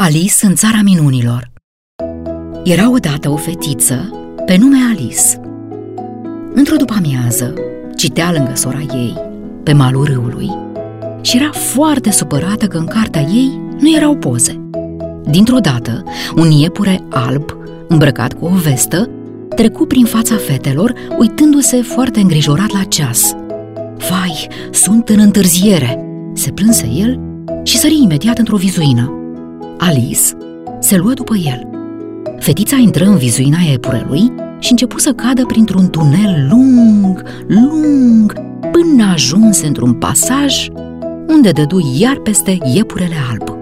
Alice în țara minunilor Era odată o fetiță pe nume Alice. Într-o după-amiază, citea lângă sora ei, pe malul râului, și era foarte supărată că în cartea ei nu erau poze. Dintr-o dată, un iepure alb, îmbrăcat cu o vestă, trecu prin fața fetelor, uitându-se foarte îngrijorat la ceas. Vai, sunt în întârziere!" se plânse el și sări imediat într-o vizuină. Alice se luă după el. Fetița intră în vizuina iepurelui și începu să cadă printr-un tunel lung, lung, până ajunse într-un pasaj unde dădu iar peste iepurele alb.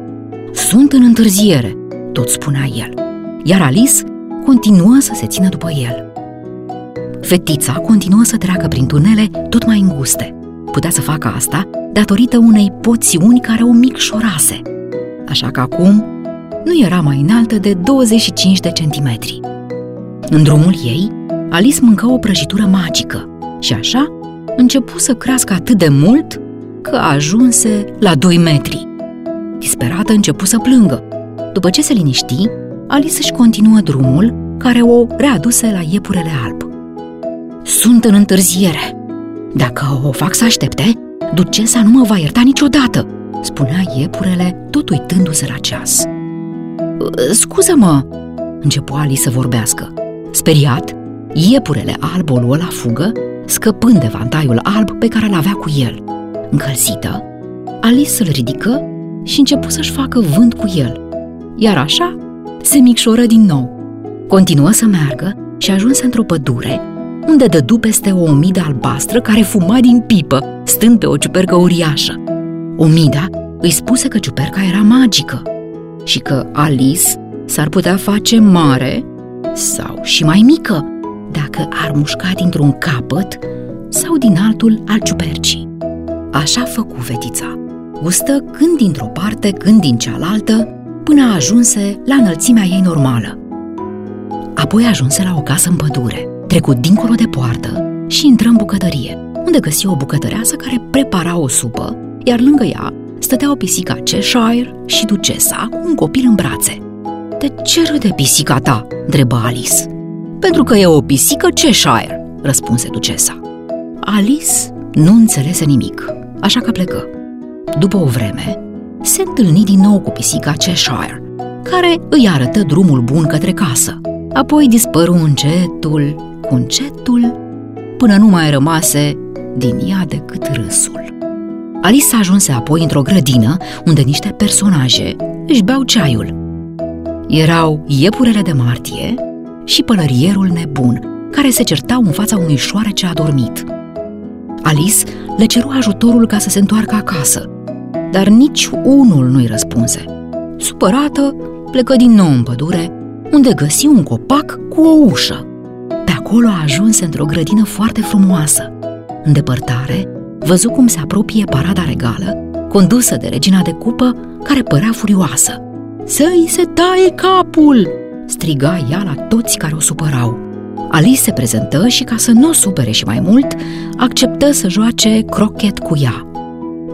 Sunt în întârziere, tot spunea el, iar Alice continuă să se țină după el. Fetița continuă să treacă prin tunele tot mai înguste. Putea să facă asta datorită unei poțiuni care o micșorase. Așa că acum nu era mai înaltă de 25 de centimetri. În drumul ei, Alice mâncă o prăjitură magică și așa începu să crească atât de mult că ajunse la 2 metri. Disperată începu să plângă. După ce se liniști, Alice își continuă drumul care o readuse la iepurele alb. Sunt în întârziere. Dacă o fac să aștepte, ducesa nu mă va ierta niciodată, spunea iepurele, tot uitându-se la ceas. Scuză-mă, începu Alice să vorbească. Speriat, iepurele alb o luă la fugă, scăpând de vantaiul alb pe care l-avea cu el. Încălzită, Alice îl ridică și începu să-și facă vânt cu el. Iar așa, se micșoră din nou. Continuă să meargă și ajunse într-o pădure, unde dădu peste o omidă albastră care fuma din pipă, stând pe o ciupercă uriașă. Omida îi spuse că ciuperca era magică și că Alice s-ar putea face mare sau și mai mică dacă ar mușca dintr-un capăt sau din altul al ciupercii. Așa făcu fetița. Gustă când dintr-o parte, când din cealaltă, până ajunse la înălțimea ei normală. Apoi ajunse la o casă în pădure, trecut dincolo de poartă și intră în bucătărie, unde găsi o bucătăreasă care prepara o supă, iar lângă ea stătea o pisică Cheshire și ducesa cu un copil în brațe. De ce râde pisica ta?" întrebă Alice. Pentru că e o pisică Cheshire," răspunse ducesa. Alice nu înțelese nimic, așa că plecă. După o vreme, se întâlni din nou cu pisica Cheshire, care îi arătă drumul bun către casă. Apoi dispăru încetul, cu încetul, până nu mai rămase din ea decât râsul. Alice ajunse apoi într-o grădină unde niște personaje își beau ceaiul. Erau iepurele de martie și pălărierul nebun, care se certau în fața unui șoarece adormit. Alice le ceru ajutorul ca să se întoarcă acasă, dar nici unul nu-i răspunse. Supărată, plecă din nou în pădure, unde găsi un copac cu o ușă. Pe acolo a ajuns într-o grădină foarte frumoasă. În depărtare, văzu cum se apropie parada regală, condusă de regina de cupă, care părea furioasă. Să-i se taie capul!" striga ea la toți care o supărau. Alice se prezentă și, ca să nu o supere și mai mult, acceptă să joace crochet cu ea.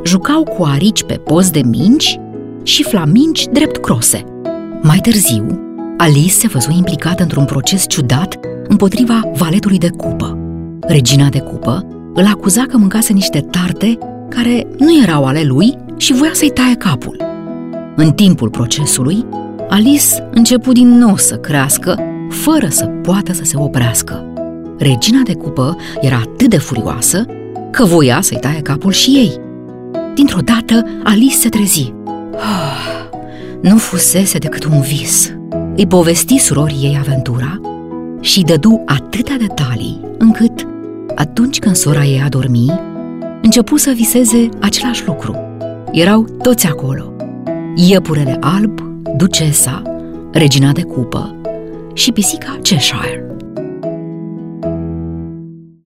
Jucau cu arici pe post de minci și flaminci drept crose. Mai târziu, Alice se văzu implicată într-un proces ciudat împotriva valetului de cupă. Regina de cupă îl acuza că mâncase niște tarte care nu erau ale lui și voia să-i taie capul. În timpul procesului, Alice începu din nou să crească, fără să poată să se oprească. Regina de cupă era atât de furioasă că voia să-i taie capul și ei. Dintr-o dată, Alice se trezi. Oh, nu fusese decât un vis. Îi povesti surorii ei aventura și dădu atâtea detalii încât, atunci când sora ei a dormi, începu să viseze același lucru. Erau toți acolo. Iepurele alb, ducesa, regina de cupă și pisica Cheshire.